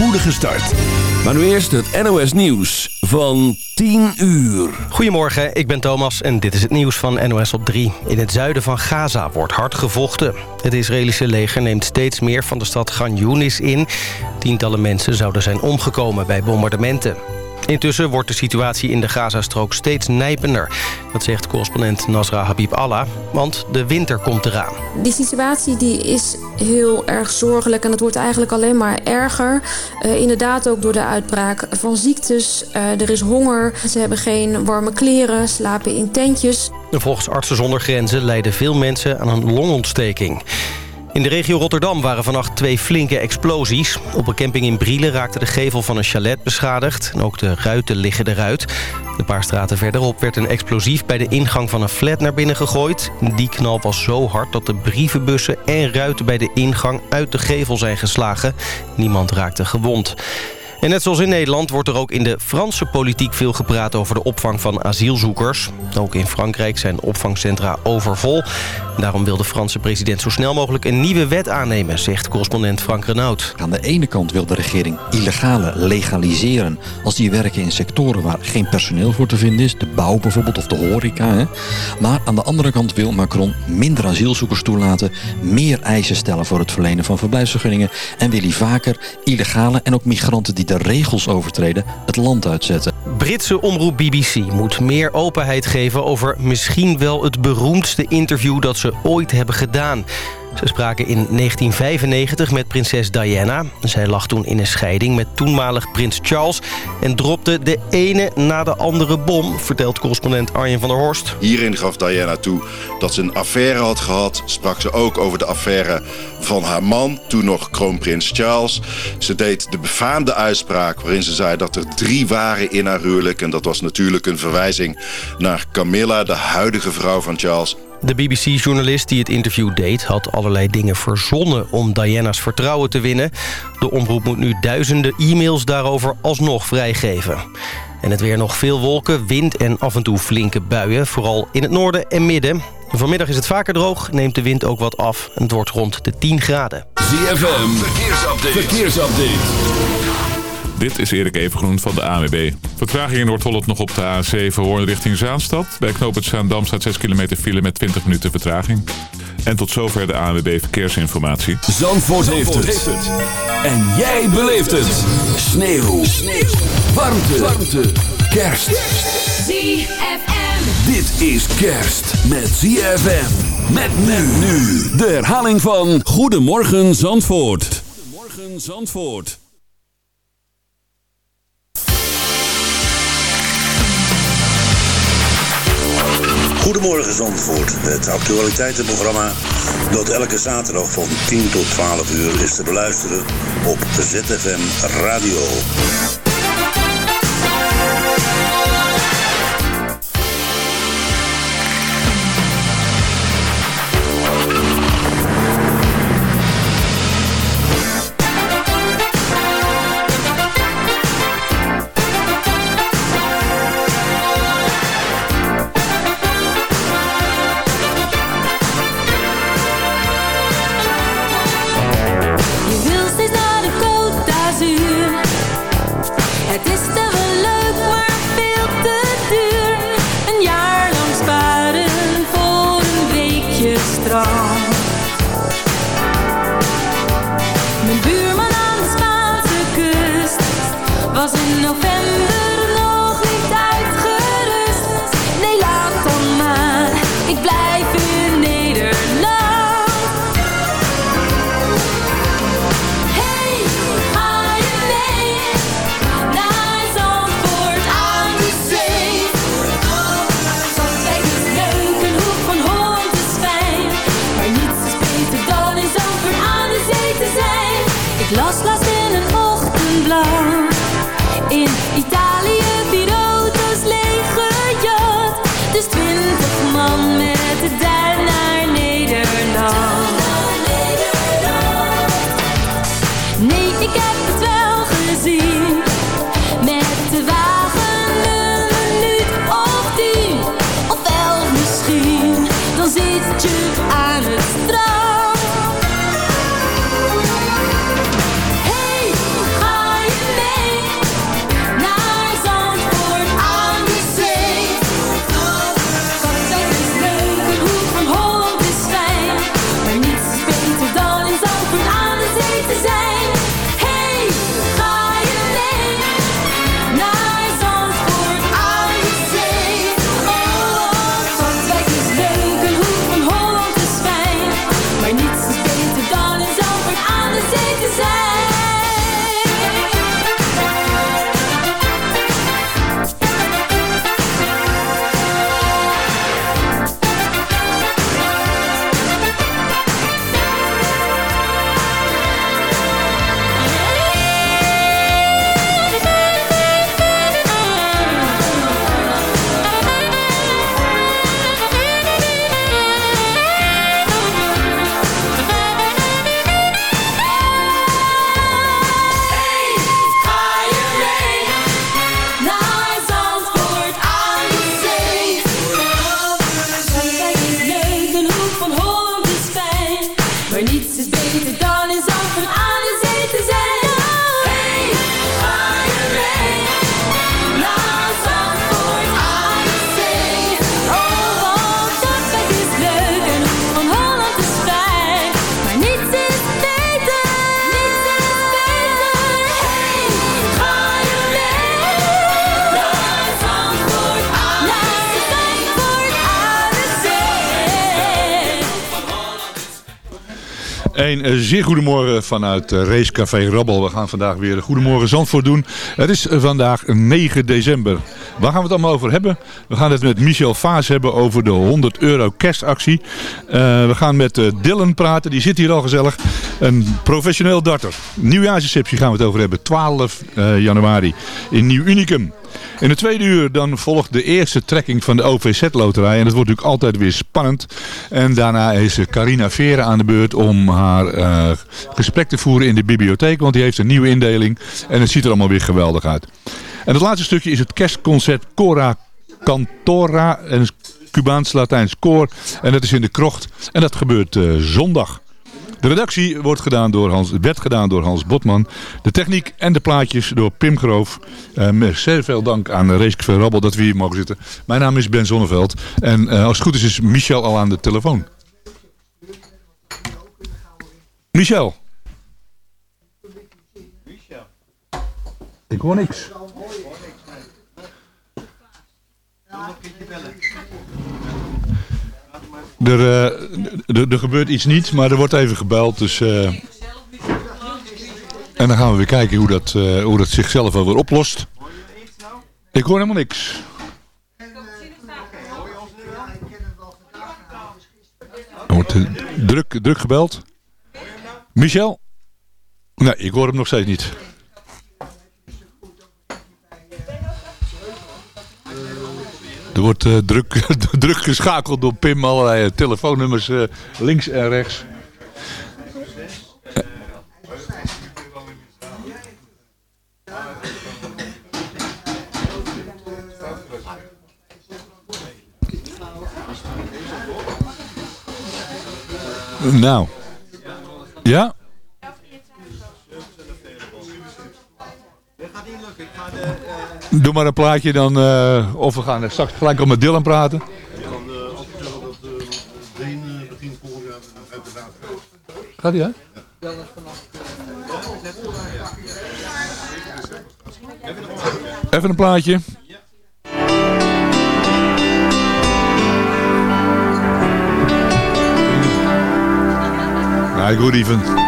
spoedige start. Maar nu eerst het NOS Nieuws van 10 uur. Goedemorgen, ik ben Thomas en dit is het nieuws van NOS op 3. In het zuiden van Gaza wordt hard gevochten. Het Israëlische leger neemt steeds meer van de stad Gan Yunis in. Tientallen mensen zouden zijn omgekomen bij bombardementen. Intussen wordt de situatie in de Gazastrook steeds nijpender. Dat zegt correspondent Nasra Habib Allah, want de winter komt eraan. Die situatie die is heel erg zorgelijk en het wordt eigenlijk alleen maar erger. Uh, inderdaad ook door de uitbraak van ziektes. Uh, er is honger, ze hebben geen warme kleren, slapen in tentjes. Volgens Artsen zonder Grenzen lijden veel mensen aan een longontsteking. In de regio Rotterdam waren vannacht twee flinke explosies. Op een camping in Brielen raakte de gevel van een chalet beschadigd. En ook de ruiten liggen eruit. Een paar straten verderop werd een explosief bij de ingang van een flat naar binnen gegooid. Die knal was zo hard dat de brievenbussen en ruiten bij de ingang uit de gevel zijn geslagen. Niemand raakte gewond. En net zoals in Nederland wordt er ook in de Franse politiek veel gepraat over de opvang van asielzoekers. Ook in Frankrijk zijn opvangcentra overvol. Daarom wil de Franse president zo snel mogelijk een nieuwe wet aannemen, zegt correspondent Frank Renaud. Aan de ene kant wil de regering illegale legaliseren als die werken in sectoren waar geen personeel voor te vinden is. De bouw bijvoorbeeld of de horeca. Hè. Maar aan de andere kant wil Macron minder asielzoekers toelaten, meer eisen stellen voor het verlenen van verblijfsvergunningen en wil hij vaker illegale en ook migranten die de regels overtreden het land uitzetten. Britse omroep BBC moet meer openheid geven over misschien wel het beroemdste interview dat ze ooit hebben gedaan. Ze spraken in 1995 met prinses Diana. Zij lag toen in een scheiding met toenmalig prins Charles... en dropte de ene na de andere bom, vertelt correspondent Arjen van der Horst. Hierin gaf Diana toe dat ze een affaire had gehad. Sprak ze ook over de affaire van haar man, toen nog kroonprins Charles. Ze deed de befaamde uitspraak waarin ze zei dat er drie waren in haar huwelijk... en dat was natuurlijk een verwijzing naar Camilla, de huidige vrouw van Charles... De BBC-journalist die het interview deed... had allerlei dingen verzonnen om Diana's vertrouwen te winnen. De omroep moet nu duizenden e-mails daarover alsnog vrijgeven. En het weer nog veel wolken, wind en af en toe flinke buien. Vooral in het noorden en midden. Vanmiddag is het vaker droog, neemt de wind ook wat af. En het wordt rond de 10 graden. ZFM, verkeersupdate. verkeersupdate. Dit is Erik Evengroen van de ANWB. Vertraging in Noord-Holland nog op de A7 Hoorn richting Zaanstad. Bij knooppunt Zaandam staat 6 kilometer file met 20 minuten vertraging. En tot zover de ANWB Verkeersinformatie. Zandvoort, Zandvoort heeft, het. En jij beleeft het. Sneeuw. Sneeuw. Warmte. Warmte. Kerst. ZFM. Dit is kerst met ZFM. Met men nu. De herhaling van Goedemorgen Zandvoort. Goedemorgen Zandvoort. Goedemorgen Zandvoort, het actualiteitenprogramma dat elke zaterdag van 10 tot 12 uur is te beluisteren op ZFM Radio. Een eh, zeer goedemorgen vanuit uh, Racecafé Rabbel. We gaan vandaag weer een Goedemorgen Zandvoort doen. Het is vandaag 9 december. Waar gaan we het allemaal over hebben? We gaan het met Michel Vaas hebben over de 100 euro kerstactie. We gaan met Dylan praten, die zit hier al gezellig. Een professioneel darter. Nieuwjaarsreceptie gaan we het over hebben. 12 januari in Nieuw Unicum. In de tweede uur dan volgt de eerste trekking van de OVZ-loterij. En dat wordt natuurlijk altijd weer spannend. En daarna is Carina Veren aan de beurt om haar uh, gesprek te voeren in de bibliotheek. Want die heeft een nieuwe indeling. En het ziet er allemaal weer geweldig uit. En het laatste stukje is het kerstconcert Cora Cantora. En Cubaans-Latijns koor. En dat is in de krocht. En dat gebeurt uh, zondag. De redactie wordt gedaan door Hans, werd gedaan door Hans Botman. De techniek en de plaatjes door Pim Groof. Uh, zeer veel dank aan Racecafé Rabbel dat we hier mogen zitten. Mijn naam is Ben Zonneveld. En uh, als het goed is, is Michel al aan de telefoon. Michel. Ik hoor niks. Er, uh, er, er, gebeurt iets niet, maar er wordt even gebeld. Dus, uh, en dan gaan we weer kijken hoe dat, uh, hoe dat zichzelf wel weer oplost. Ik hoor helemaal niks. Er wordt druk, druk gebeld. Michel? Nee, ik hoor hem nog steeds niet. Er wordt uh, druk, druk geschakeld door Pim, allerlei uh, telefoonnummers uh, links en rechts. Nou. Ja? Doe maar een plaatje dan, uh, of we gaan straks gelijk al met Dylan praten. Gaat. hij hè? Ja. Even een plaatje. Nou, good even.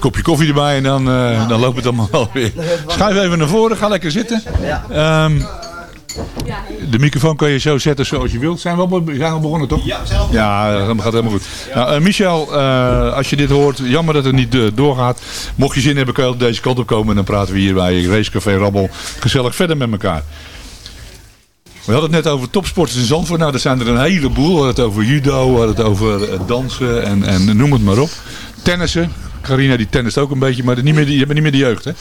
Kopje koffie erbij en dan, eh, dan loopt het allemaal wel weer. Schuif even naar voren, ga lekker zitten. Ehm, de microfoon kan je zo zetten zoals je wilt. Zijn we al, be- zijn we al begonnen, toch? Ja, Ja, dat gaat helemaal goed. Nou, eh, Michel, eh, als je dit hoort, jammer dat het niet doorgaat. Mocht je zin hebben, kan je op deze kant op komen en dan praten we hier bij Racecafé Rabbel gezellig verder met elkaar. We hadden het net over topsporters in Zandvoort. Nou, er zijn er een heleboel. We hadden het over judo, we hadden het over dansen en, en noem het maar op. Tennissen. Carina die tennist ook een beetje, maar niet meer, die- je bent niet meer de jeugd, hè?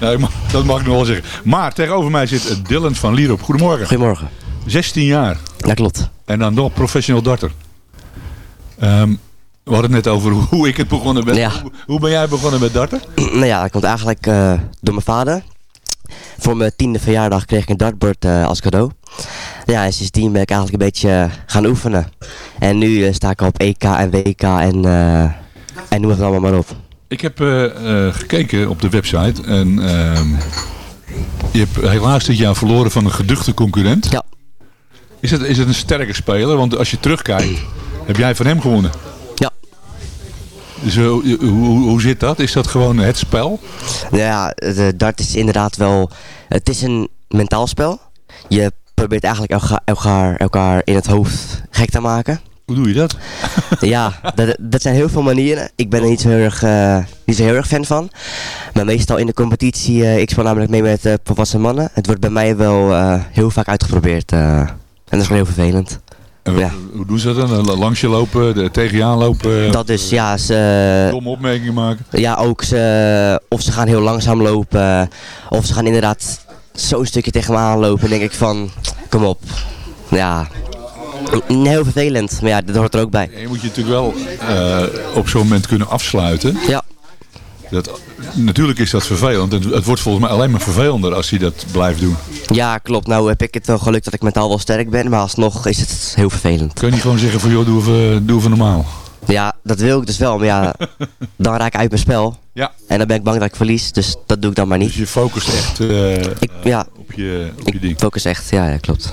Nee, ik dat mag ik nog wel zeggen. Maar tegenover mij zit Dylan van Lierop. Goedemorgen. Goedemorgen. 16 jaar. Ja, klopt. En dan nog professional darter. Ehm, we hadden het net over hoe ik het begonnen ben. Ja. Hoe, hoe ben jij begonnen met darten? nou ja, dat komt eigenlijk eh, door mijn vader. Voor mijn tiende verjaardag kreeg ik een dartboard eh, als cadeau. Ja, en sindsdien ben ik eigenlijk een beetje eh, gaan oefenen. En nu eh, sta ik op EK en WK en, en noem het allemaal maar op. Ik heb gekeken op de website en ehm, je hebt helaas dit jaar verloren van een geduchte concurrent. Ja. Is het, is het een sterke speler? Want als je terugkijkt, heb jij van hem gewonnen. Dus eh, hoe, hoe, zit dat? Is dat gewoon het spel? Nou ja, de dart is inderdaad wel... Het is een mentaal spel. Je probeert eigenlijk elkaar, elkaar, elkaar in het hoofd gek te maken. Hoe doe je dat? ja, dat, dat zijn heel veel manieren. Ik ben er niet zo heel erg, eh, niet zo heel erg fan van. Maar meestal in de competitie, eh, ik speel namelijk mee met eh, volwassen mannen. Het wordt bij mij wel eh, heel vaak uitgeprobeerd. eh, en dat is gewoon heel vervelend. Ja. Hoe doen ze dat dan? Langs je lopen, tegen je aanlopen? Dat is, ja, ze, Domme opmerkingen maken? ja, ook ze, of ze gaan heel langzaam lopen, of ze gaan inderdaad zo'n stukje tegen me aanlopen. En denk ik van, kom op. Ja, heel vervelend, maar ja, dat hoort er ook bij. Je moet je natuurlijk wel eh, op zo'n moment kunnen afsluiten. Ja. Dat, natuurlijk is dat vervelend. Het, het wordt volgens mij alleen maar vervelender als hij dat blijft doen. Ja, klopt. Nou heb ik het wel geluk dat ik mentaal wel sterk ben, maar alsnog is het heel vervelend. Kun je niet gewoon zeggen van joh, doe even, doe even normaal. Ja, dat wil ik dus wel, maar ja, dan raak ik uit mijn spel. Ja. En dan ben ik bang dat ik verlies, dus dat doe ik dan maar Dus niet. je focust echt eh, Ik, ja, op, je, op je ik ding. focus echt, ja, ja klopt.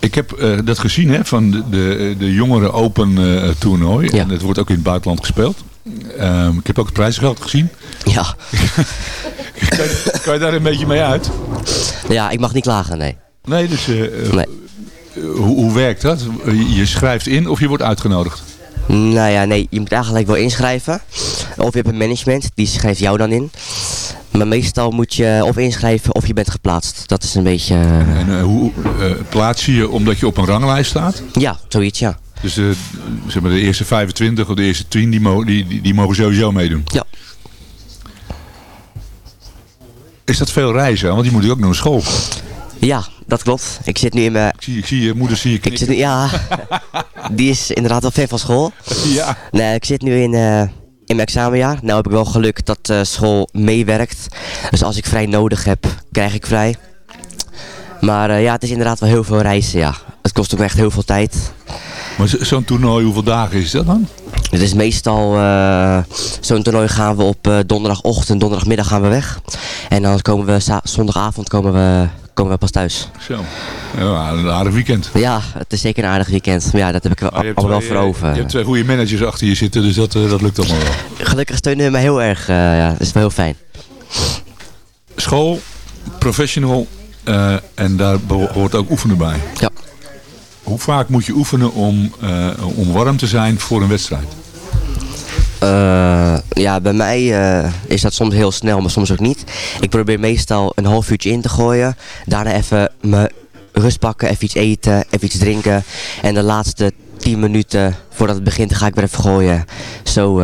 Ik heb eh, dat gezien hè, van de, de, de jongere open eh, toernooi. Ja. En het wordt ook in het buitenland gespeeld. Ehm, ik heb ook het prijzengeld gezien. Ja. kan, je, kan je daar een beetje mee uit? ja, ik mag niet klagen, nee. Nee, dus eh, eh, Nee. hoe, hoe werkt dat? Je schrijft in of je wordt uitgenodigd? Nou ja, nee, je moet eigenlijk wel inschrijven. Of je hebt een management, die schrijft jou dan in. Maar meestal moet je of inschrijven of je bent geplaatst. Dat is een beetje, eh, En hoe eh, plaats je je omdat je op een ranglijst staat? ja, zoiets, ja. Dus de, zeg maar de eerste 25 of de eerste 10 die, mo- die, die, die mogen sowieso meedoen. Ja. Is dat veel reizen? Want die moet ook naar school. Ja, dat klopt. Ik zit nu in mijn... Ik zie, ik zie je moeder zie je Ik zit nu, ja, die is inderdaad wel fan van school. Ja. Nee, ik zit nu in, eh, in mijn examenjaar. Nou heb ik wel geluk dat eh, school meewerkt. Dus als ik vrij nodig heb, krijg ik vrij. Maar eh, ja, het is inderdaad wel heel veel reizen, ja. Het kost ook echt heel veel tijd. Maar zo- zo'n toernooi, hoeveel dagen is dat dan? Het is meestal, eh, zo'n toernooi gaan we op eh, donderdagochtend, donderdagmiddag gaan we weg. En dan komen we zondagavond komen we, komen we pas thuis. Zo. Ja, een aardig weekend. Ja, het is zeker een aardig weekend. Maar ja, dat heb ik allemaal wel voor over. Je hebt twee goede managers achter je zitten, dus dat, eh, dat lukt allemaal wel. Gelukkig steunen ze me heel erg. ja, dat is wel heel fijn. School, professional en daar hoort ook oefenen bij. Ja. Hoe vaak moet je oefenen om, eh, om warm te zijn voor een wedstrijd? Eh, ja, bij mij eh, is dat soms heel snel, maar soms ook niet. Ik probeer meestal een half uurtje in te gooien. Daarna even mijn rust pakken, even iets eten, even iets drinken. En de laatste 10 minuten voordat het begint ga ik weer even gooien. Zo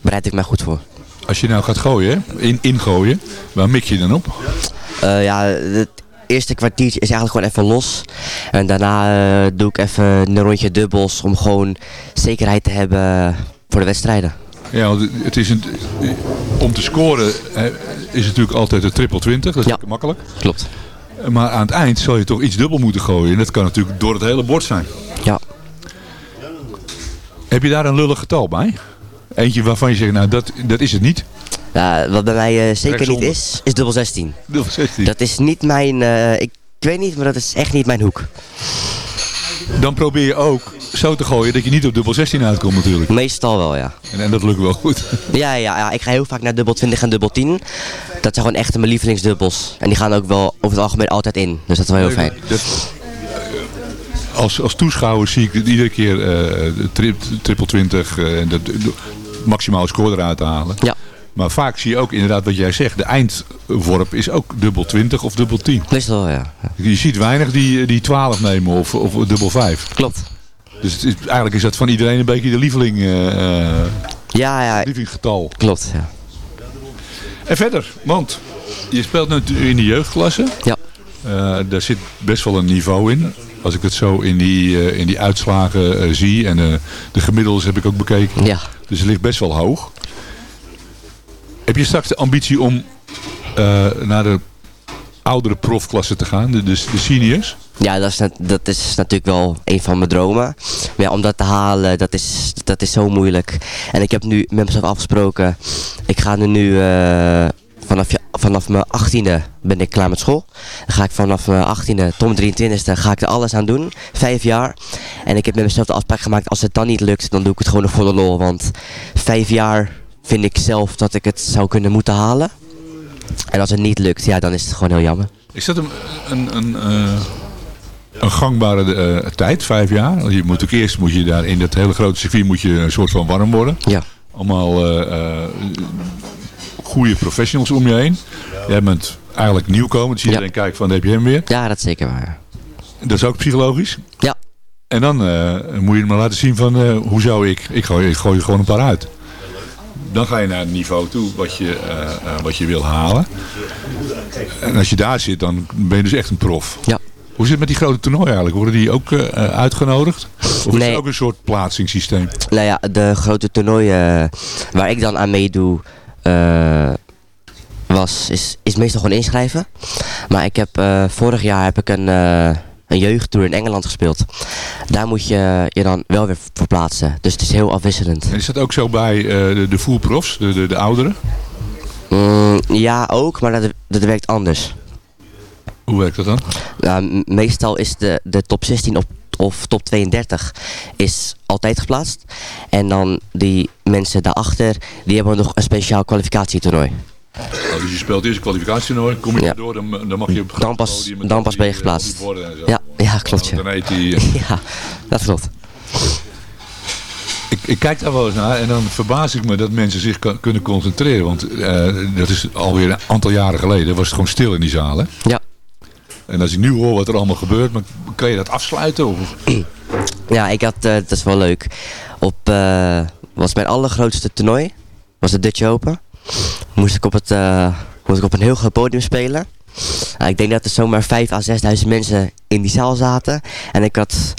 bereid ik mij goed voor. Als je nou gaat gooien, in, ingooien, waar mik je dan op? Ja, het eerste kwartiertje is eigenlijk gewoon even los. En daarna eh, doe ik even een rondje dubbels om gewoon zekerheid te hebben voor de wedstrijden. Ja, want het is een, om te scoren is het natuurlijk altijd de triple 20, dat is Ja. makkelijk. Klopt. Maar aan het eind zal je toch iets dubbel moeten gooien. En dat kan natuurlijk door het hele bord zijn. Ja. Heb je daar een lullig getal bij? Eentje waarvan je zegt, nou dat, dat is het niet. Ja, wat bij mij eh, zeker niet is, is dubbel 16. Dubbel 16. Dat is niet mijn, eh, ik, ik weet niet, maar dat is echt niet mijn hoek. Dan probeer je ook zo te gooien dat je niet op dubbel 16 uitkomt natuurlijk. Meestal wel, ja. En, en dat lukt wel goed. Ja, ja, ja, ik ga heel vaak naar dubbel 20 en dubbel 10. Dat zijn gewoon echt mijn lievelingsdubbels. En die gaan ook wel over het algemeen altijd in. Dus dat is wel heel fijn. Dat- als, als toeschouwer zie ik iedere keer eh, tri triple 20 eh, en dat, de, maximaal score eruit te halen. Ja. Maar vaak zie je ook inderdaad wat jij zegt. De eindworp is ook dubbel 20 of dubbel 10. Meestal wel, ja. ja. Je ziet weinig die, die 12 nemen of, of dubbel 5. Klopt. Dus het is, eigenlijk is dat van iedereen een beetje de lieveling, eh, eh, Ja, ja, lievelingsgetal. klopt, ja. En verder, want je speelt natuurlijk in de jeugdklasse. Ja. Eh, daar zit best wel een niveau in. Als ik het zo in die, eh, in die uitslagen eh, zie. En eh, de gemiddeldes heb ik ook bekeken. Ja. Dus het ligt best wel hoog. Heb je straks de ambitie om naar de oudere profklasse te gaan? De, de, de seniors? Ja, dat is, dat is natuurlijk wel een van mijn dromen. Maar ja, om dat te halen, dat is, dat is zo moeilijk. En ik heb nu met mezelf afgesproken, ik ga er nu vanaf, vanaf mijn 18e ben ik klaar met school. Dan ga ik vanaf mijn 18e tot mijn 23e ga ik er alles aan doen. Vijf jaar. En ik heb met mezelf de afspraak gemaakt, als het dan niet lukt, dan doe ik het gewoon voor de lol. Want vijf jaar vind ik zelf dat ik het zou kunnen moeten halen. En als het niet lukt, ja, dan is het gewoon heel jammer. Is dat een, een, een, eh, een gangbare eh, tijd, vijf jaar? Want Je moet ook eerst moet je daar in dat hele grote circuit moet je een soort van warm worden. Ja. Allemaal goede professionals om je heen. Jij bent eigenlijk nieuwkomer, dus iedereen kijkt van, heb je hem weer. Ja, dat is zeker waar. Dat is ook psychologisch. Ja. En dan eh, moet je hem maar laten zien van, eh, hoe zou ik? Ik gooi, ik gooi er gewoon een paar uit. Dan ga je naar het niveau toe wat je, eh, wat je wil halen. En als je daar zit, dan ben je dus echt een prof. Ja. Hoe zit het met die grote toernooien eigenlijk? Worden die ook uitgenodigd? Of is het ook een soort plaatsingssysteem? Nou ja, de grote toernooien waar ik dan aan meedoe, was, is, is meestal gewoon inschrijven. Maar ik heb, eh, vorig jaar heb ik een, eh een jeugdtour in Engeland gespeeld. Daar moet je je dan wel weer verplaatsen. Dus het is heel afwisselend. En is dat ook zo bij eh, de, de voerprofs, de, de, de ouderen? Mm, ja, ook, maar dat, dat werkt anders. Hoe werkt dat dan? Nou, meestal is de, de top 16 op, of top 32 is altijd geplaatst. En dan die mensen daarachter, die hebben nog een speciaal kwalificatietoernooi. Oh, dus je speelt eerst een kwalificatietoernooi, kom je Ja. erdoor, dan, dan mag je op Dan pas- podium dan pas ben je eh, geplaatst. Ja, ja klopt. Dan Ja. heet die, ja, dat klopt. Ik, ik kijk daar wel eens naar en dan verbaas ik me dat mensen zich kunnen concentreren. Want eh, dat is alweer een aantal jaren geleden. Was het gewoon stil in die zalen. Ja. En als ik nu hoor wat er allemaal gebeurt, maar kan je dat afsluiten? Of, Ja, ik had, eh, dat is wel leuk. Op, eh, was mijn allergrootste toernooi, was de Dutch Open. Moest ik op, het, eh, moest ik op een heel groot podium spelen. Nou, ik denk dat er zomaar 5 à 6.000 mensen in die zaal zaten. En ik had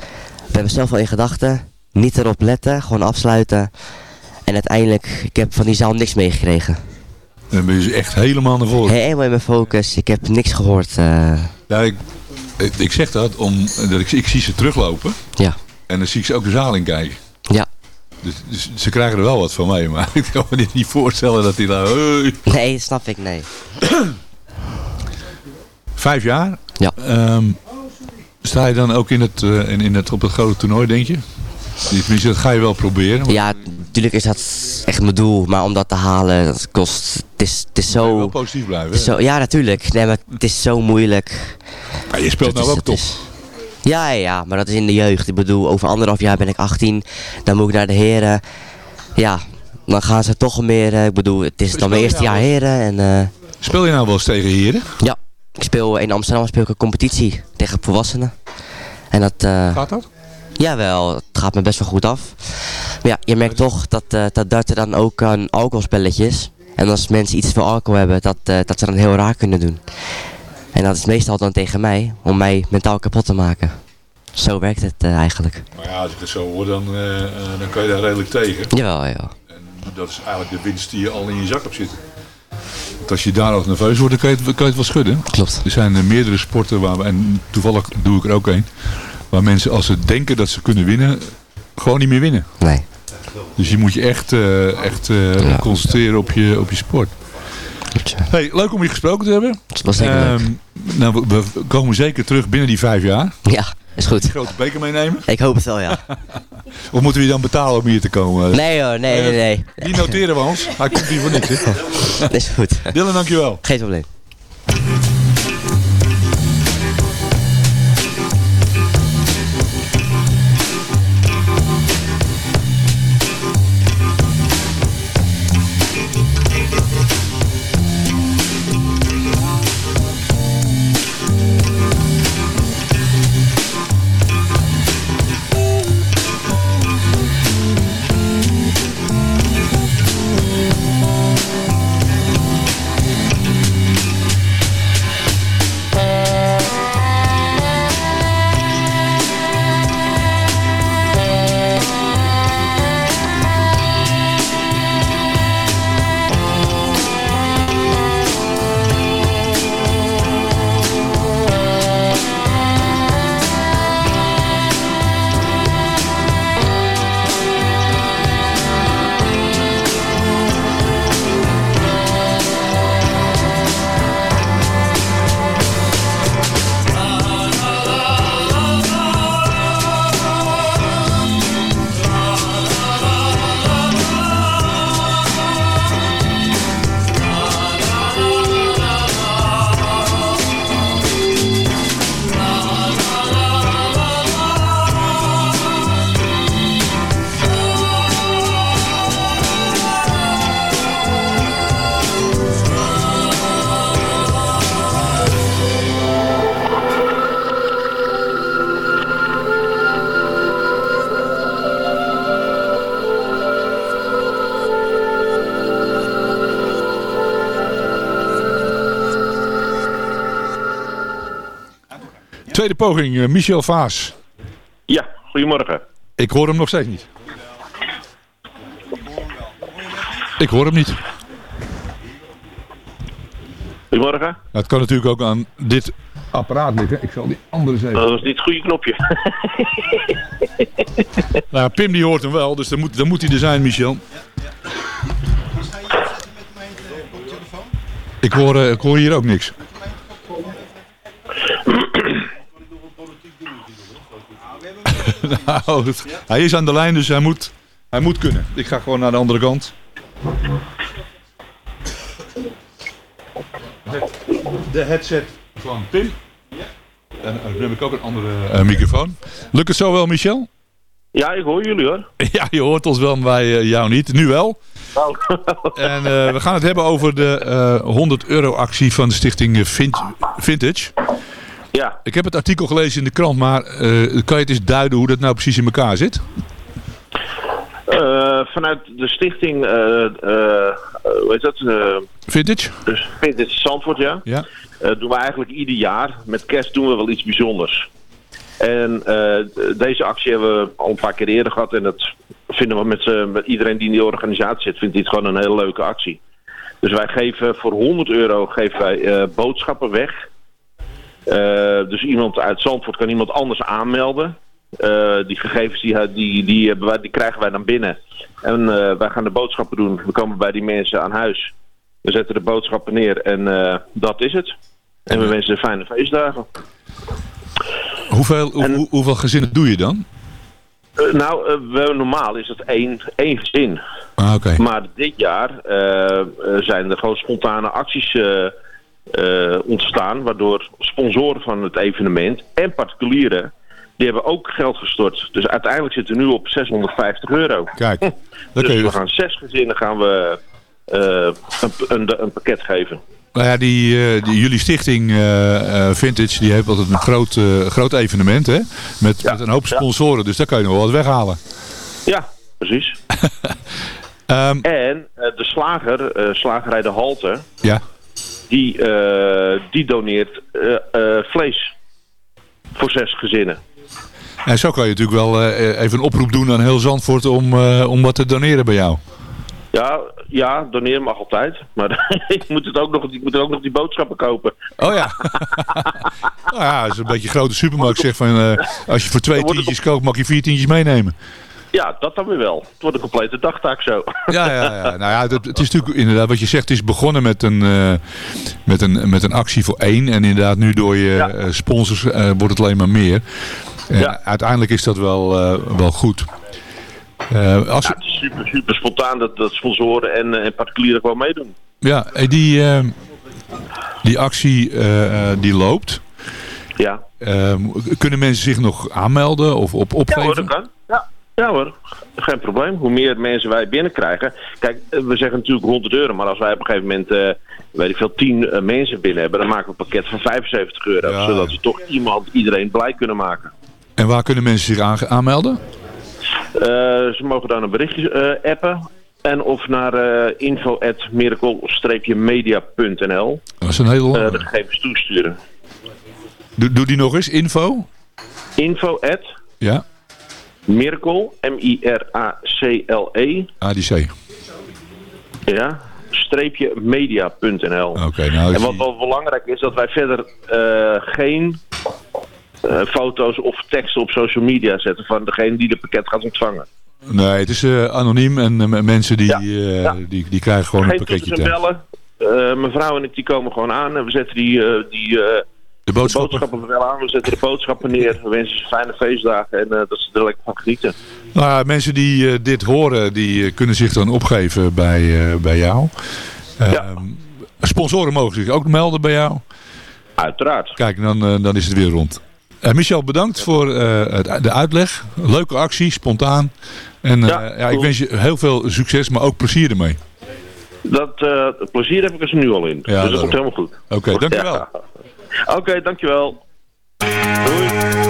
bij mezelf al in gedachten, niet erop letten, gewoon afsluiten. En uiteindelijk, ik heb van die zaal niks meegekregen. dan ben je dus echt helemaal naar voren. Helemaal in mijn focus, ik heb niks gehoord. Ja, ik, ik, zeg dat omdat ik, ik zie ze teruglopen. Ja. En dan zie ik ze ook de zaal in kijken. Ja. Dus, dus ze krijgen er wel wat van mee, maar ik kan me dit niet voorstellen dat die daar... Hey. Nee, snap ik, nee. Vijf jaar? Ja. Ehm, sta je dan ook in het, eh, in, in het, op het grote toernooi, denk je? Tenminste, dat ga je wel proberen. Ja, natuurlijk is dat echt mijn doel, maar om dat te halen, dat kost... Het is, het is je zo... wel positief blijven. zo ja, natuurlijk. Nee, maar het is zo moeilijk. Ja, je speelt Het nou is- ook top. is- Ja, ja, maar dat is in de jeugd. Ik bedoel, over anderhalf jaar ben ik 18. Dan moet ik naar de heren. Ja, dan gaan ze toch meer... eh, ik bedoel, het is dan mijn eerste nou jaar heren. En, eh, Speel je nou wel eens tegen heren? ja, ik speel in Amsterdam speel ik een competitie tegen volwassenen. En dat... eh, Gaat dat? Jawel, het gaat me best wel goed af. Maar ja, je merkt toch dat, eh dat darten dan ook een alcoholspelletje is. En als mensen iets veel alcohol hebben, dat, eh, dat ze dan heel raar kunnen doen. En dat is meestal dan tegen mij, om mij mentaal kapot te maken. Zo werkt het eh, eigenlijk. Maar ja, als ik het zo hoor, dan, eh, eh, dan kan je daar redelijk tegen. Jawel, ja. En dat is eigenlijk de winst die je al in je zak hebt zitten. Want als je daar ook nerveus wordt, dan kan je het, kan je het wel schudden. Klopt. Er zijn eh, meerdere sporten, waar we, en toevallig doe ik er ook een, waar mensen als ze denken dat ze kunnen winnen, gewoon niet meer winnen. Nee. Dus je moet je echt, eh, echt eh, Ja. concentreren op je, op je sport. Ja. Hey, leuk om je gesproken te hebben. Dat was zeker leuk. Ehm, nou, we, we komen zeker terug binnen die vijf jaar. Ja, is goed. Grote beker meenemen. Ik hoop het wel, ja. Of moeten we je dan betalen om hier te komen? Nee hoor, nee, nee, nee. Die noteren we ons. Hij komt hier voor niks. Hè? Is goed. Dylan, dankjewel. Geen probleem. Tweede poging, eh, Michel Vaas. Ja, goedemorgen. Ik hoor hem nog steeds niet. Ik hoor hem niet. Goedemorgen. Nou, het kan natuurlijk ook aan dit apparaat liggen. Ik zal die andere even... Dat was niet het goede knopje. Nou, Pim die hoort hem wel, dus dan moet, dan moet hij er zijn, Michel. Ik hoor, eh, ik hoor hier ook niks. nou, het- hij is aan de lijn, dus hij moet, hij moet kunnen. Ik ga gewoon naar de andere kant. De headset van Pim. En dan heb ik ook een andere eh, microfoon. Lukt het zo wel, Michel? ja, ik hoor jullie hoor. Ja, je hoort ons wel, maar wij eh, jou niet. Nu wel. Oh. En eh, we gaan het hebben over de eh 100 euro actie van de stichting eh, Vin- Vintage. Ja, Ik heb het artikel gelezen in de krant, maar eh, kan je het eens duiden hoe dat nou precies in elkaar zit? eh, vanuit de stichting, eh, hoe heet dat? Vintage? dus Vintage Zandvoort, ja. Ja. Doen we eigenlijk ieder jaar. Met kerst doen we wel iets bijzonders. En deze actie hebben we al een paar keer eerder gehad. En dat vinden we met, met iedereen die in die organisatie zit, vindt dit gewoon een hele leuke actie. Dus wij geven voor 100 euro geven wij boodschappen weg. Eh, dus iemand uit Zandvoort kan iemand anders aanmelden. Eh, die gegevens die, die, die, wij- die krijgen wij dan binnen. En eh, wij gaan de boodschappen doen. We komen bij die mensen aan huis. We zetten de boodschappen neer en dat is het. En we wensen fijne feestdagen. Hoeveel, hoe- hoe- hoeveel gezinnen doe je dan? Nou, normaal is het één, één gezin. Ah. Maar dit jaar zijn er gewoon spontane acties eh, ontstaan. Waardoor sponsoren van het evenement en particulieren. die hebben ook geld gestort. Dus uiteindelijk zitten we nu op 650 euro. Kijk, dan dus we gaan zes gezinnen gaan we, eh, een, een, een pakket geven. Nou ja, die, eh, die, jullie stichting Vintage, die heeft altijd een groot, groot evenement, hè? Met, met een hoop sponsoren, dus daar kun je nog wel wat weghalen. Ja, precies. Ehm, En de slager, slagerij De Halte, ja. Die, eh, die doneert eh, eh, vlees voor zes gezinnen. En zo kan je natuurlijk wel even een oproep doen aan heel Zandvoort om, om wat te doneren bij jou. Ja, ja, doneren mag altijd. Maar ik moet, het ook nog, ik moet ook nog die boodschappen kopen. Oh ja. nou ja, als een beetje een grote supermarkt zegt van als je voor twee tientjes koopt mag je vier tientjes meenemen. Ja, dat dan weer wel. Het wordt een complete dagtaak zo. Ja, ja, ja. Nou ja, het, het is natuurlijk inderdaad wat je zegt, het is begonnen met een, eh, met een, met een actie voor één. En inderdaad nu door je eh, sponsors eh, wordt het alleen maar meer. En Uiteindelijk is dat wel, wel goed. Als, Ja, het is super, super spontaan dat, dat sponsoren en, en particulieren gewoon meedoen. ja, die, die actie die loopt. Ja. Kunnen mensen zich nog aanmelden of op Ja opgeven? hoor, dat kan. Ja. hoor, geen probleem. Hoe meer mensen wij binnenkrijgen. Kijk, eh, we zeggen natuurlijk 100 euro. Maar als wij op een gegeven moment, eh, weet ik veel, 10 eh, mensen binnen hebben. Dan maken we een pakket van 75 euro. Ja. Zodat we toch iemand, iedereen blij kunnen maken. En waar kunnen mensen zich aan, aanmelden? Ze mogen dan een berichtje appen. En of naar eh info-miracle-media.nl Dat is een hele lange. de gegevens toesturen. Doe, doe die nog eens, info? Info at Ja, miracle, M-I-R-A-C-L-E, ADC. ja, streepje media.nl. Oké, nou... En wat wel belangrijk is, dat wij verder eh, geen eh, foto's of teksten op social media zetten van degene die het pakket gaat ontvangen. Nee, het is eh, anoniem en mensen die, eh, die, die krijgen gewoon een geen pakketje toeters en thuis. bellen. Mevrouw en ik die komen gewoon aan en we zetten die, eh, de boodschappen wel aan. We zetten de boodschappen neer. We wensen ze fijne feestdagen en eh, dat ze er lekker van genieten. Nou ja, mensen die eh, dit horen, die eh, kunnen zich dan opgeven bij, bij jou. Ehm, Sponsoren mogen zich ook melden bij jou. Uiteraard. Kijk, dan, dan is het weer rond. Michel, bedankt voor de uitleg. Leuke actie, spontaan. En eh, ja, ik wens je heel veel succes, maar ook plezier ermee. Dat plezier heb ik er nu al in. dus dat daarom. komt helemaal goed. Oké, dankjewel. Oké, dankjewel. Thank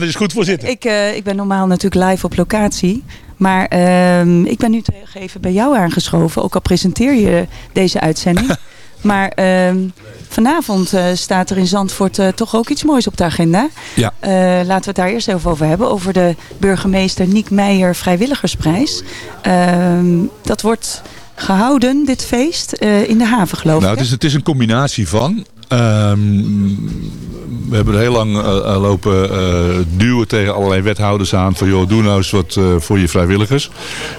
Er goed voor zitten. ik, eh, ik ben normaal natuurlijk live op locatie. Maar ehm, ik ben nu even bij jou aangeschoven. Ook al presenteer je deze uitzending. maar ehm, vanavond eh, staat er in Zandvoort eh, toch ook iets moois op de agenda. Ja. Laten we het daar eerst even over hebben. Over de burgemeester Niek Meijer Vrijwilligersprijs. Ehm, dat wordt gehouden, dit feest, in de haven geloof Nou, ik. het hè? is, het is een combinatie van. Ehm, we hebben heel lang eh, lopen eh, duwen tegen allerlei wethouders aan. Van joh, doe nou eens wat voor je vrijwilligers.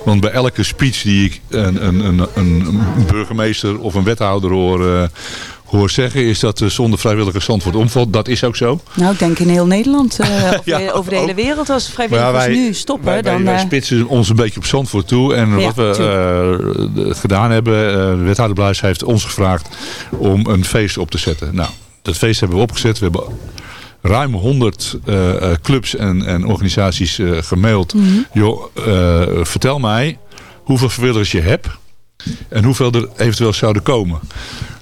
Want bij elke speech die ik een, een, een, een burgemeester of een wethouder hoor, hoor zeggen... is dat eh, zonder vrijwilligers Zandvoort omvalt. Dat is ook zo. Nou, ik denk in heel Nederland, eh, Ja, over de hele wereld. Als vrijwilligers ja, wij- nu stoppen, wij, wij, dan... wij eh, spitsen ons een beetje op Zandvoort toe. En Ja, wat we gedaan hebben, de wethouder Bluis heeft ons gevraagd om een feest op te zetten. Nou, dat feest hebben we opgezet. We hebben ruim 100 eh, eh, clubs en, en organisaties gemaild. Joh, eh, vertel mij hoeveel vrijwilligers je hebt en hoeveel er eventueel zouden komen.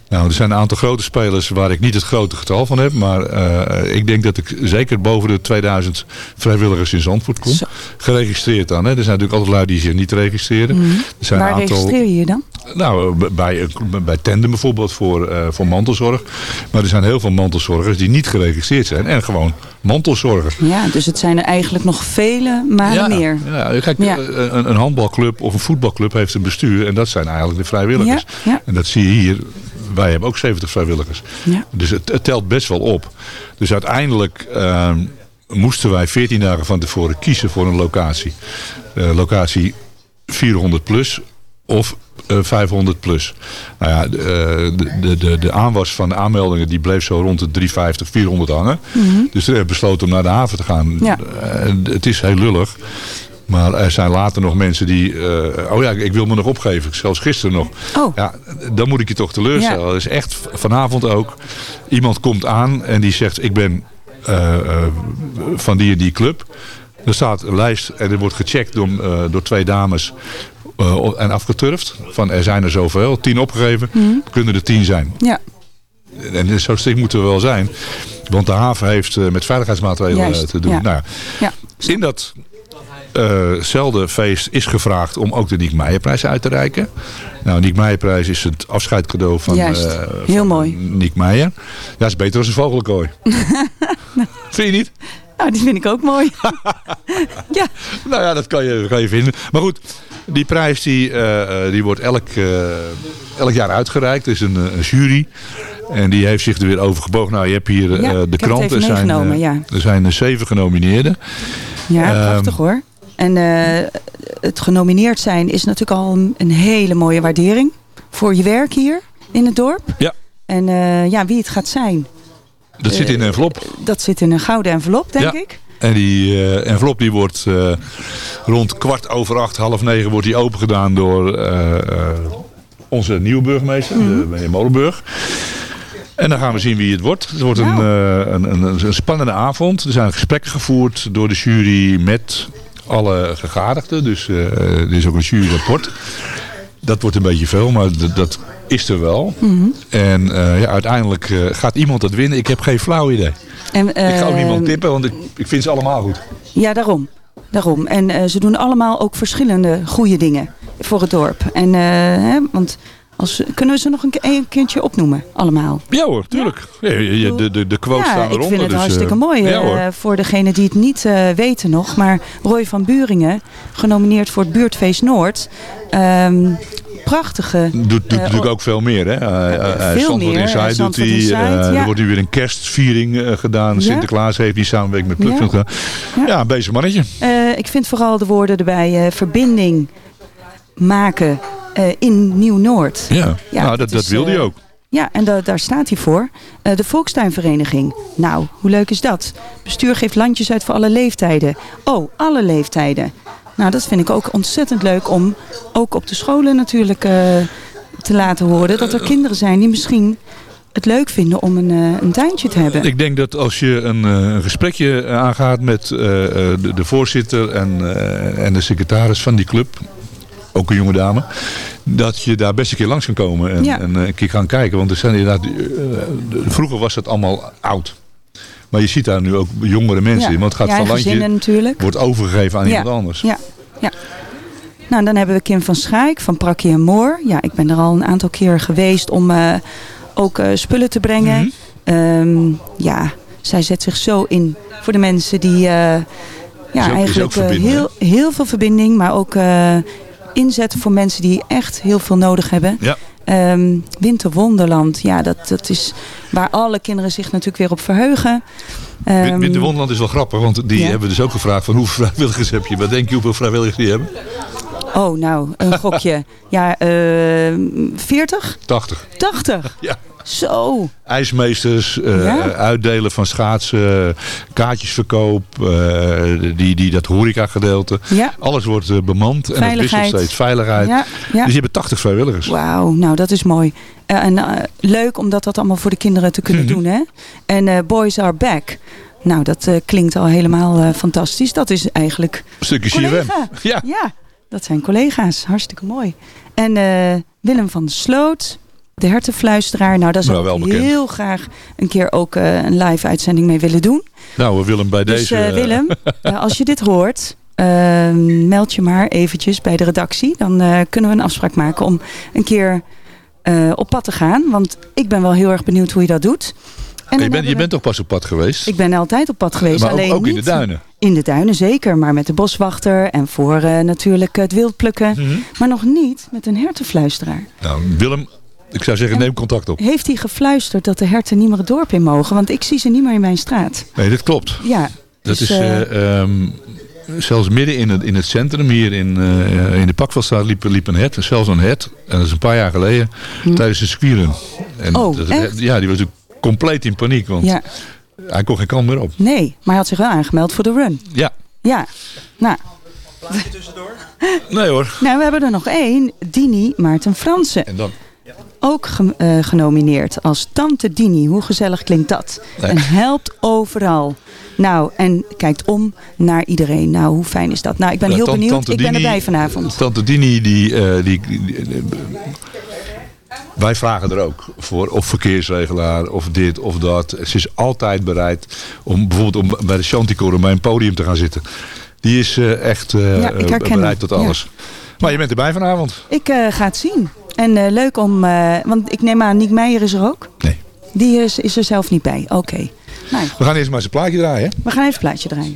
Nou, er zijn een aantal grote spelers waar ik niet het grote getal van heb. Maar eh, ik denk dat ik zeker boven de 2000 vrijwilligers in Zandvoort kom. Geregistreerd dan. Hè. Er zijn natuurlijk altijd lui die zich niet registreren. Mhm. Er zijn Waar een aantal, registreer je je dan? Nou, b- bij, bij Tandem bijvoorbeeld voor, eh, voor mantelzorg. Maar er zijn heel veel mantelzorgers die niet geregistreerd zijn. En gewoon mantelzorgers. Ja, dus het zijn er eigenlijk nog vele malen meer. Ja, kijk, Ja. eh, Een, een handbalclub of een voetbalclub heeft een bestuur. En dat zijn eigenlijk de vrijwilligers. Ja. En dat zie je hier. Wij hebben ook 70 vrijwilligers. Ja. Dus het, het telt best wel op. Dus uiteindelijk ehm, moesten wij 14 dagen van tevoren kiezen voor een locatie. Eh, locatie 400 plus of eh, 500 plus. Nou ja, de, eh, de, de, de, de aanwas van de aanmeldingen die bleef zo rond de 350, 400 hangen. Mhm. Dus toen hebben we besloten om naar de haven te gaan. Ja. Eh, het is heel lullig. Maar er zijn later nog mensen die... eh, oh ja, ik wil me nog opgeven. Zelfs gisteren nog. Oh. Ja, dan moet ik je toch teleurstellen. Ja. Dat is echt vanavond ook. Iemand komt aan en die zegt... Ik ben eh, eh, van die en die club. Er staat een lijst en er wordt gecheckt door, door twee dames... en afgeturfd. Van er zijn er zoveel. Tien opgegeven. Mhm. Kunnen er tien zijn. Ja. En zo strikt moeten we wel zijn. Want de haven heeft met veiligheidsmaatregelen Juist, te doen. ja. Nou, Ja. in dat hetzelfde feest is gevraagd om ook de Niek Meijerprijs uit te reiken. Nou, Niek Meijerprijs is het afscheidcadeau van, Juist. eh, Heel van mooi. Niek Meijer. Ja, is beter dan een vogelkooi. Vind je niet? Nou, die vind ik ook mooi. ja. Nou ja, dat kan je, kan je vinden. Maar goed, die prijs die, eh, eh, die wordt elk, eh, elk jaar uitgereikt. Er is een, eh, een jury. En die heeft zich er weer over gebogen. Nou, je hebt hier eh, Ja, de heb het krant. even Er zijn, eh, ja. er zijn eh, zeven genomineerden. Ja, Ehm, prachtig hoor. En eh, het genomineerd zijn is natuurlijk al een, een hele mooie waardering voor je werk hier in het dorp. Ja. En eh, ja, wie het gaat zijn, Dat zit in een envelop. dat zit in een gouden envelop, denk Ja. ik. En die eh, envelop die wordt eh, rond kwart over acht, half negen wordt die opengedaan door eh, eh, onze nieuwe burgemeester, de meneer Molenburg. En dan gaan we zien wie het wordt. Het wordt Nou. een, eh, een, een, een spannende avond. Er zijn gesprekken gevoerd door de jury met alle gegadigden. Dus eh, er is ook een juryrapport. Dat wordt een beetje veel, maar dat is er wel. Mhm. En eh, ja, uiteindelijk eh, gaat iemand dat winnen. Ik heb geen flauw idee. En, ik ga ook niemand tippen, want ik, ik vind ze allemaal goed. Ja, daarom. daarom. En ze doen allemaal ook verschillende goede dingen voor het dorp. En, hè, want als, kunnen we ze nog een, een keertje opnoemen, allemaal? Ja hoor, tuurlijk. Ja, de, de, de quotes ja, staan ik eronder. vind het dus, hartstikke eh, mooi. Hoor. voor degenen die het niet eh, weten nog. Maar Roy van Buringen, genomineerd voor het Buurtfeest Noord. Ehm, prachtige... Doet, doet natuurlijk ook veel meer. Hè? Eh, veel meer, Inside doet hij. Er wordt nu weer een kerstviering gedaan. Sinterklaas heeft die samenwerking met Ja. gedaan. Ja, een bezig mannetje. Ik vind vooral de woorden erbij, verbinding maken eh, in Nieuw-Noord. Ja, Ja, nou, dat, dat wilde hij eh, ook. Ja, en da- daar staat hij voor. Eh, de Volkstuinvereniging. Nou, hoe leuk is dat? Bestuur geeft landjes uit voor alle leeftijden. Oh, alle leeftijden. Nou, dat vind ik ook ontzettend leuk om ook op de scholen natuurlijk te laten horen. Dat er kinderen zijn die misschien het leuk vinden om een, een tuintje te hebben. Ik denk dat als je een, een gesprekje aangaat met de, de voorzitter en, en de secretaris van die club, ook een jonge dame, dat je daar best een keer langs kan komen en, Ja. en eh, een keer gaan kijken. Want er zijn inderdaad, eh, de- vroeger was het allemaal oud. Maar je ziet daar nu ook jongere mensen in. Want het gaat van landje wordt overgegeven aan iemand anders. Ja, ja. Nou, dan hebben we Kim van Schaik van Prakkie en Moor. Ja, ik ben er al een aantal keer geweest om eh, ook eh, spullen te brengen. Mhm. Ehm, ja, zij zet zich zo in voor de mensen die eh, ja, ook- eigenlijk eh, heel, heel veel verbinding, maar ook eh, inzetten voor mensen die echt heel veel nodig hebben. Ja. Ehm, Winterwonderland, ja, dat, dat is waar alle kinderen zich natuurlijk weer op verheugen. Win- Ehm, Winter Wonderland is wel grappig, want die ja. hebben dus ook gevraagd van hoeveel vrijwilligers heb je? Wat denk je hoeveel vrijwilligers die hebben? Oh, nou, een gokje. ja, eh 40? 80. 80? Ja. Zo. IJsmeesters, eh, Ja. uitdelen van schaatsen, kaartjesverkoop, eh, die, die, dat horecagedeelte. Ja. Alles wordt eh, bemand en het wisselt Veiligheid. steeds. Veiligheid. Ja, ja. Dus je hebt 80 vrijwilligers. Wauw, nou dat is mooi. En leuk om dat, dat allemaal voor de kinderen te kunnen Mhm. doen. Hè? En Boys Are Back. Nou, dat klinkt al helemaal fantastisch. Dat is eigenlijk Een stukje. CFM. Ja. ja, dat zijn collega's. Hartstikke mooi. En Willem van der Sloot, de hertenfluisteraar. Nou, daar zou Nou, ik heel graag een keer ook eh, een live uitzending mee willen doen. Nou, we willen bij Dus deze... eh, Willem, eh, als je dit hoort, eh, meld je maar eventjes bij de redactie. Dan eh, kunnen we een afspraak maken om een keer op pad te gaan. Want ik ben wel heel erg benieuwd hoe je dat doet. En je, bent, je bent toch pas op pad geweest? we- Ik ben altijd op pad geweest. maar alleen ook in de duinen. In de duinen zeker, maar met de boswachter en voor natuurlijk het wildplukken. Mhm. Maar nog niet met een hertenfluisteraar. Nou, Willem, ik zou zeggen neem contact op. Heeft hij gefluisterd dat de herten niet meer het dorp in mogen? Want ik zie ze niet meer in mijn straat. Nee, dat klopt. Ja, Dat dus, is eh, eh, ehm, zelfs midden in het, in het centrum, hier in, eh, in de Pakveldstraat, liep, liep een hert. Zelfs een hert. En dat is een paar jaar geleden tijdens de squieren. En Hm. Oh, dat, echt? Ja, die was ook compleet in paniek, want ja. hij kon geen kant meer op. Nee, maar hij had zich wel aangemeld voor de run. Ja. Ja, nou. Nee hoor. Nou, we hebben er nog één. Dini Maarten Fransen. En dan? Ook ge- eh, genomineerd als Tante Dini. Hoe gezellig klinkt dat? En helpt overal. Nou, en kijkt om naar iedereen. Nou, hoe fijn is dat? Nou, ik ben Ja, heel benieuwd. Tante ik ben Dini- erbij vanavond. Tante Dini, die, eh, die, die- wij vragen er ook voor. Of verkeersregelaar, of dit, of dat. Ze is altijd bereid om bijvoorbeeld om bij de Chanticoor om bij een podium te gaan zitten. Die is eh, echt eh, Ja, eh, herken bereid tot alles. Maar je bent erbij vanavond. Ik eh, ga het zien. En eh, leuk om... eh, want ik neem aan, Niek Meijer is er ook? Nee. Die is, is er zelf niet bij. Oké. Nou, We gaan eerst maar eens een plaatje draaien. hè? we gaan even een plaatje draaien.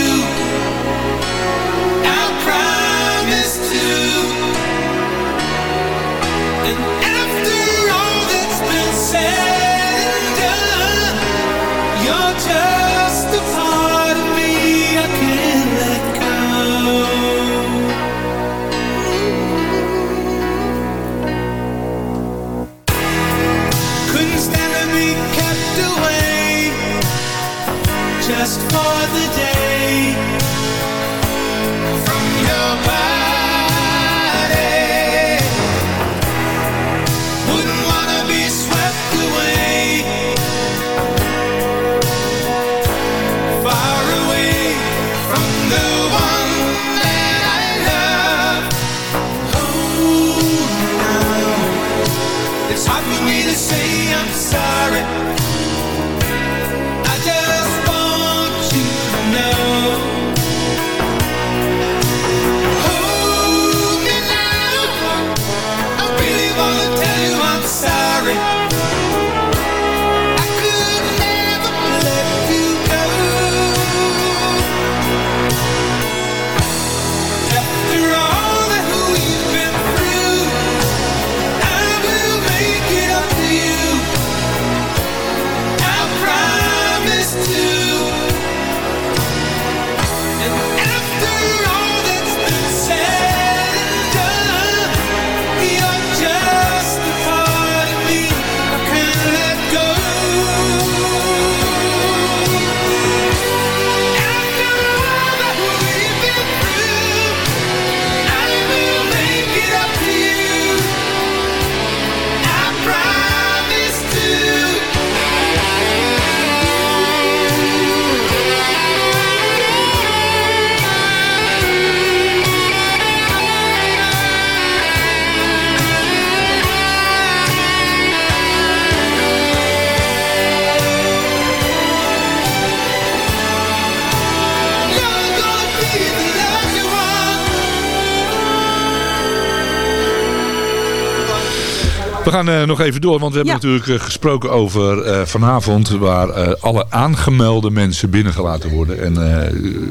We gaan eh, nog even door, want we hebben Ja. natuurlijk eh, gesproken over eh, vanavond waar alle aangemelde mensen binnengelaten worden. En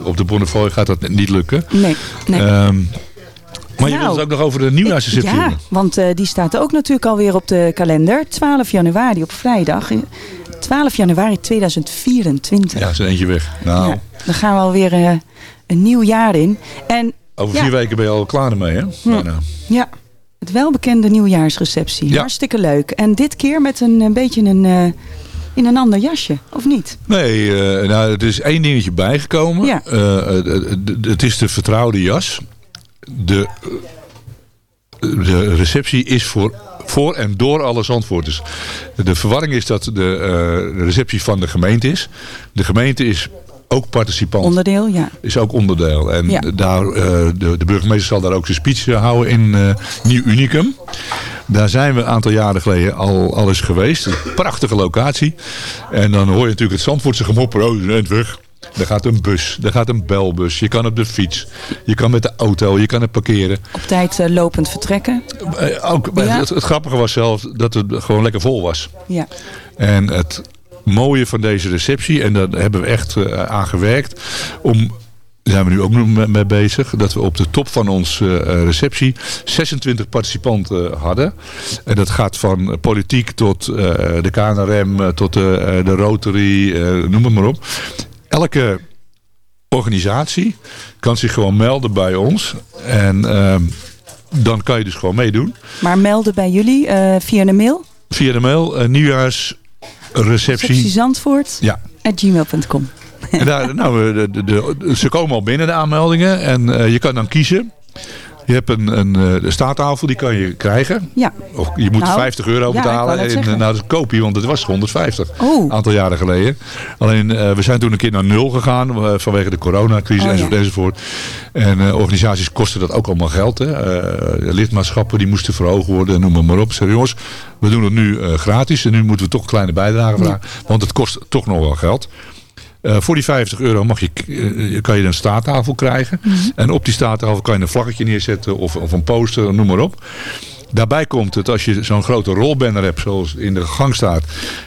op de Bonnefoy gaat dat niet lukken. Nee, nee. Ehm, maar je Nou, wilt het ook nog over de nieuwjaarsreceptie Ja, want die staat ook natuurlijk alweer op de kalender. 12 januari op vrijdag. 12 januari 2024. Ja, is er eentje weg. Nou, Ja, dan gaan we alweer een nieuw jaar in. En over ja, vier weken ben je al klaar ermee, hè? Bijna. Ja, het welbekende nieuwjaarsreceptie. Ja. Hartstikke leuk. En dit keer met een, een beetje een, eh, in een ander jasje, of niet? Nee, eh, nou, er is één dingetje bijgekomen. Ja. Eh, het is de vertrouwde jas. De, de receptie is voor, voor en door alle Zandvoorters. De verwarring is dat de, de receptie van de gemeente is. De gemeente is ook participant. Onderdeel, ja. is ook onderdeel. En Ja. daar, eh, de, de burgemeester zal daar ook zijn speech eh, houden in eh, Nieuw Unicum. Daar zijn we een aantal jaren geleden al, al eens geweest. Een prachtige locatie. En dan hoor je natuurlijk het Zandvoortse gemopper. Oh, net weg. Er gaat een bus, er gaat een belbus. Je kan op de fiets, je kan met de auto, je kan het parkeren. Op tijd lopend vertrekken. Ook, Ja. het, het grappige was zelfs dat het gewoon lekker vol was. Ja. En het mooie van deze receptie, en daar hebben we echt eh, aan gewerkt, om daar zijn we nu ook nog mee- bezig. Dat we op de top van onze eh, receptie 26 participanten hadden. En dat gaat van politiek tot eh, de KNRM, eh, tot de, eh, de Rotary, eh, noem het maar op. Elke organisatie kan zich gewoon melden bij ons. En dan kan je dus gewoon meedoen. Maar melden bij jullie eh, via de mail. Via de mail, eh, nieuwjaarsreceptie. Receptie Zandvoort. Ja. At gmail.com. Nou, de, de, de- ze komen al binnen de aanmeldingen en eh, je kan dan kiezen. Je hebt een, een eh, de staattafel, die kan je krijgen. Ja. Of je moet Nou, 50 euro ja, ik wou betalen. net en eh, nou, dat koop je, want het was 150. Oh. Een aantal jaren geleden. Alleen, eh, we zijn toen een keer naar nul gegaan. vanwege de coronacrisis Oh, ja. enzovoort, enzovoort. En organisaties kosten dat ook allemaal geld. Hè. Lidmaatschappen die moesten verhoogd worden. Noem maar, maar op. Jongens, we doen het nu gratis. En nu moeten we toch een kleine bijdrage vragen. Want het kost toch nog wel geld. Eh, voor die 50 euro mag je, eh, kan je een staattafel krijgen. En op die staattafel kan je een vlaggetje neerzetten of, of een poster, noem maar op. Daarbij komt het, als je zo'n grote rolbanner hebt, zoals in de gang staat,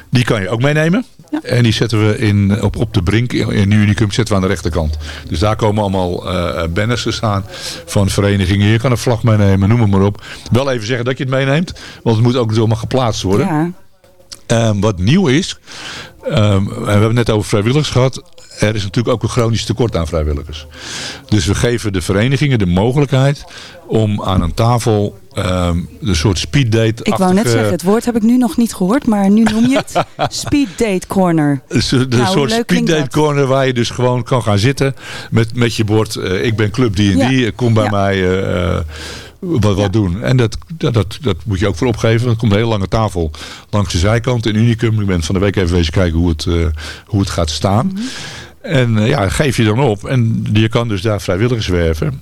die kan je ook meenemen. En die zetten we in, op, op de brink in in Unicum zetten we aan de rechterkant. Dus daar komen allemaal eh, banners te staan van verenigingen. Je kan een vlag meenemen, noem het maar op. Wel even zeggen dat je het meeneemt, want het moet ook allemaal geplaatst worden. Ja. Ehm, wat nieuw is, ehm, we hebben het net over vrijwilligers gehad. Er is natuurlijk ook een chronisch tekort aan vrijwilligers. Dus we geven de verenigingen de mogelijkheid om aan een tafel ehm een soort speeddate Ik wou net zeggen, het woord heb ik nu nog niet gehoord, maar nu noem je het Speed Date Corner. Een soort- een Nou, hoe soort speeddate dat? corner waar je dus gewoon kan gaan zitten met, met je bord. eh, ik ben club die en die, kom bij Ja. mij eh, eh, wat, wat doen. En dat, dat, dat, dat moet je ook voor opgeven. Er komt een hele lange tafel langs de zijkant in Unicum. Ik ben van de week even wezen kijken hoe het, eh, hoe het gaat staan. Mhm. En eh, ja, geef je dan op. En je kan dus daar vrijwilligers werven.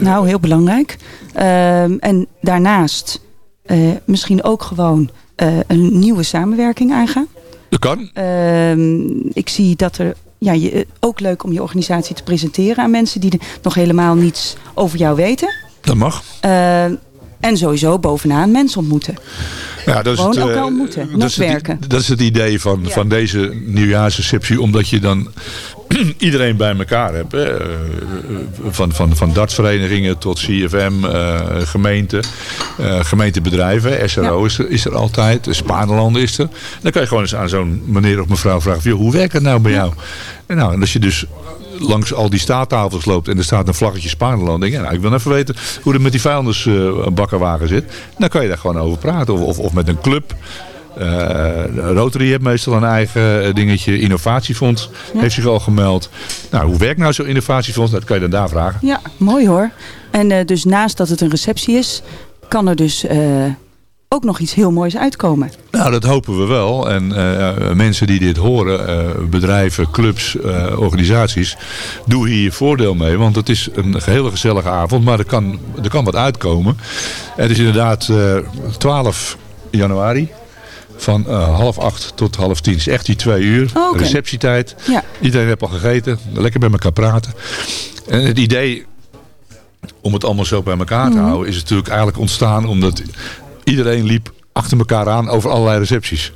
Nou, heel belangrijk. Ehm, en daarnaast eh, misschien ook gewoon eh, een nieuwe samenwerking aangaan. Dat kan. Ehm, ik zie dat er ja, je, eh, ook leuk om je organisatie te presenteren aan mensen die er nog helemaal niets over jou weten. Dat mag. Ehm, en sowieso bovenaan mensen ontmoeten. Ja, dat is Gewoon het, eh, elkaar ontmoeten, dat is het- netwerken. Dat is het idee van, Ja. van deze nieuwjaarsreceptie. Omdat je dan iedereen bij elkaar hebt. Hè. Eh, Van, van, van dartverenigingen tot CFM, eh gemeente, eh, gemeentebedrijven. SRO is, er, is er altijd. Spaanland is er. Dan kan je gewoon eens aan zo'n meneer of mevrouw vragen. "Joh, hoe werkt het nou bij jou? En, nou, en als je dus langs al die staattafels loopt en er staat een vlaggetje Spaanland. Denk je, nou, ik wil even weten hoe het met die vuilnisbakkerwagen zit. Dan kan je daar gewoon over praten. Of, of, of met een club. Eh, Rotary heeft meestal een eigen eh, dingetje. Innovatiefonds heeft zich al gemeld. Nou, hoe werkt nou zo'n innovatiefonds? Dat kan je dan daar vragen. Ja, mooi hoor. En eh, dus naast dat het een receptie is, kan er dus ook nog iets heel moois uitkomen. Nou, dat hopen we wel. En eh, mensen die dit horen, eh, bedrijven, clubs, eh, organisaties, doe hier je voordeel mee. Want het is een hele gezellige avond, maar er kan, er kan wat uitkomen. Het is inderdaad eh 12 januari. Van half acht tot half tien. is echt die twee uur. Oh. Receptietijd. Ja. Iedereen heeft al gegeten. Lekker bij elkaar praten. En het idee om het allemaal zo bij elkaar te Mhm. houden is natuurlijk eigenlijk ontstaan omdat iedereen liep achter elkaar aan over allerlei recepties.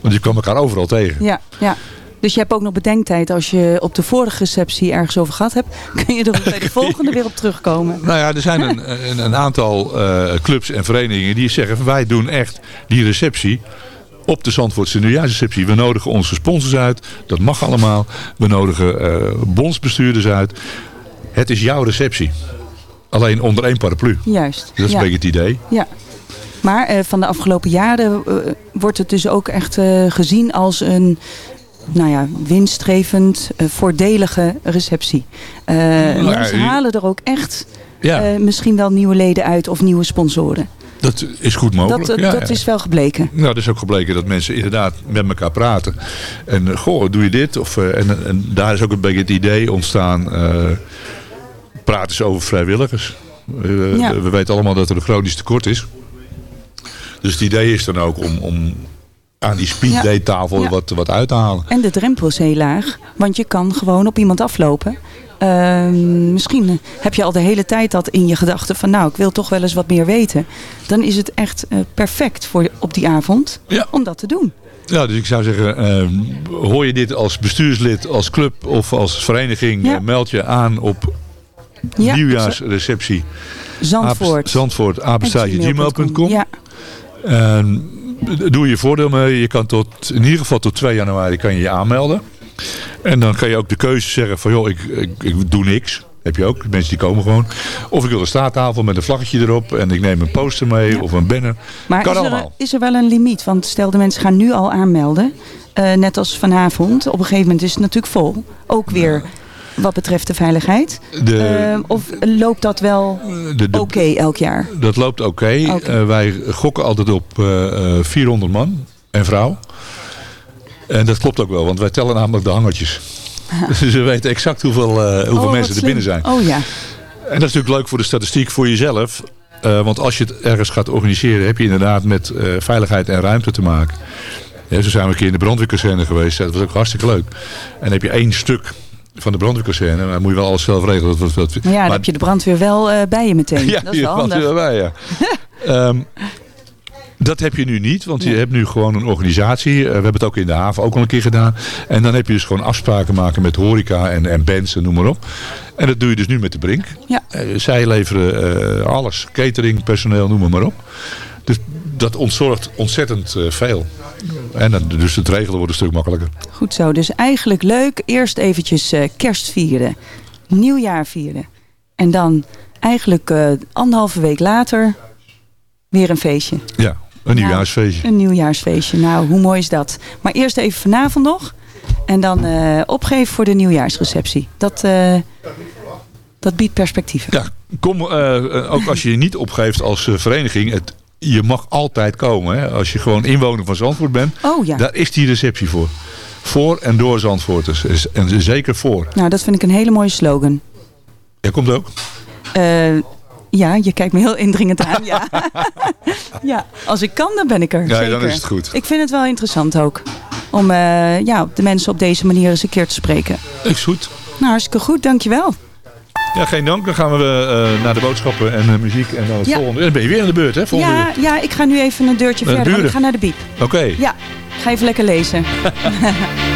Want je kwam elkaar overal tegen. Ja, ja. Dus je hebt ook nog bedenktijd als je op de vorige receptie ergens over gehad hebt. Kun je er bij de volgende weer op terugkomen. Nou ja, er zijn een, een, een aantal eh, clubs en verenigingen die zeggen... wij doen echt die receptie op de Zandvoortse nieuwjaarsreceptie. We nodigen onze sponsors uit. Dat mag allemaal. We nodigen eh, bondsbestuurders uit. Het is jouw receptie. Alleen onder één paraplu. Juist. Dat is ja. een beetje het idee. Ja. Maar eh, van de afgelopen jaren eh, wordt het dus ook echt eh, gezien als een nou ja, winstgevend, voordelige receptie. Mensen halen er ook echt Ja. misschien wel nieuwe leden uit of nieuwe sponsoren. Dat is goed mogelijk. Dat, ja, dat ja. is wel gebleken. Nou, dat is ook gebleken dat mensen inderdaad met elkaar praten. En goh, doe je dit? Of, en, en daar is ook een beetje het idee ontstaan. eh praten ze over vrijwilligers. Ja. We weten allemaal dat er een chronisch tekort is. Dus het idee is dan ook om, om aan die speeddate tafel Ja. wat, wat uit te halen. En de drempel is heel laag, want je kan gewoon op iemand aflopen. Ehm, misschien heb je al de hele tijd dat in je gedachten van nou, ik wil toch wel eens wat meer weten. Dan is het echt eh, perfect voor op die avond om dat te doen. Ja, dus ik zou zeggen, eh, hoor je dit als bestuurslid, als club of als vereniging, Ja. eh, meld je aan op Ja, nieuwjaarsreceptie. Zandvoort. Zandvoort. Ja. En doe je voordeel mee. Je kan tot, in ieder geval tot 2 januari kan je je aanmelden. En dan kan je ook de keuze zeggen van joh, ik, ik, ik doe niks. Heb je ook. Mensen die komen gewoon. Of ik wil een staattafel met een vlaggetje erop. En ik neem een poster mee of een banner. Maar kan is er, allemaal. is er wel een limiet? Want stel de mensen gaan nu al aanmelden. eh, net als vanavond. Op een gegeven moment is het natuurlijk vol. Ook weer wat betreft de veiligheid. De- Ehm, of loopt dat wel de- oké elk jaar? Dat loopt oké. Eh, wij gokken altijd op eh, eh, 400 man en vrouw. En dat klopt ook wel, want wij tellen namelijk de hangertjes. Dus we weten exact hoeveel, eh, hoeveel Oh, wat mensen er binnen zijn. Oh ja. En dat is natuurlijk leuk voor de statistiek voor jezelf. Eh, want als je het ergens gaat organiseren, heb je inderdaad met eh, veiligheid en ruimte te maken. Ja, zo zijn we een keer in de brandweerkazerne geweest. Dat was ook hartstikke leuk. En dan heb je één stuk van de brandweerkazerne. Maar dan moet je wel alles zelf regelen. Dat, dat, ja, dan heb je de brandweer wel eh, bij je meteen. ja, dat is wel handig. wel bij, ja. Ehm, dat heb je nu niet, want je hebt nu gewoon een organisatie. Eh, we hebben het ook in de haven ook al een keer gedaan. En dan heb je dus gewoon afspraken maken met horeca en, en bands en noem maar op. En dat doe je dus nu met de Brink. Ja. Eh, zij leveren alles, catering, personeel, noem maar op. Dus dat ontzorgt ontzettend veel. En dus het regelen wordt een stuk makkelijker. Goed zo. Dus eigenlijk leuk. Eerst eventjes eh, kerst vieren. Nieuwjaar vieren. En dan eigenlijk eh, anderhalve week later weer een feestje. Ja, een nieuwjaarsfeestje. Een nieuwjaarsfeestje. Nou, hoe mooi is dat? Maar eerst even vanavond nog. En dan eh, opgeven voor de nieuwjaarsreceptie. Dat, dat biedt perspectieven. Ja, kom, ook als je je niet opgeeft als vereniging. Het, je mag altijd komen. Hè? Als je gewoon inwoner van Zandvoort bent. Oh ja. Daar is die receptie voor. Voor en door Zandvoorters. Is- En zeker voor. Nou, dat vind ik een hele mooie slogan. Jij komt ook. Eh, ja, je kijkt me heel indringend aan. Ja. ja, als ik kan, dan ben ik er. Ja, dan is het goed. Ik vind het wel interessant ook. Om eh, ja, de mensen op deze manier eens een keer te spreken. Is goed. Nou, hartstikke goed. Dankjewel. Ja, geen dank. Dan gaan we eh, naar de boodschappen en eh, muziek. En dan het Ja. volgende. En dan ben je weer aan de beurt, hè? Volgende Ja, ja, ik ga nu even een deurtje Naar de verder. ik ga naar de biep. Oké. Ja, ga even lekker lezen.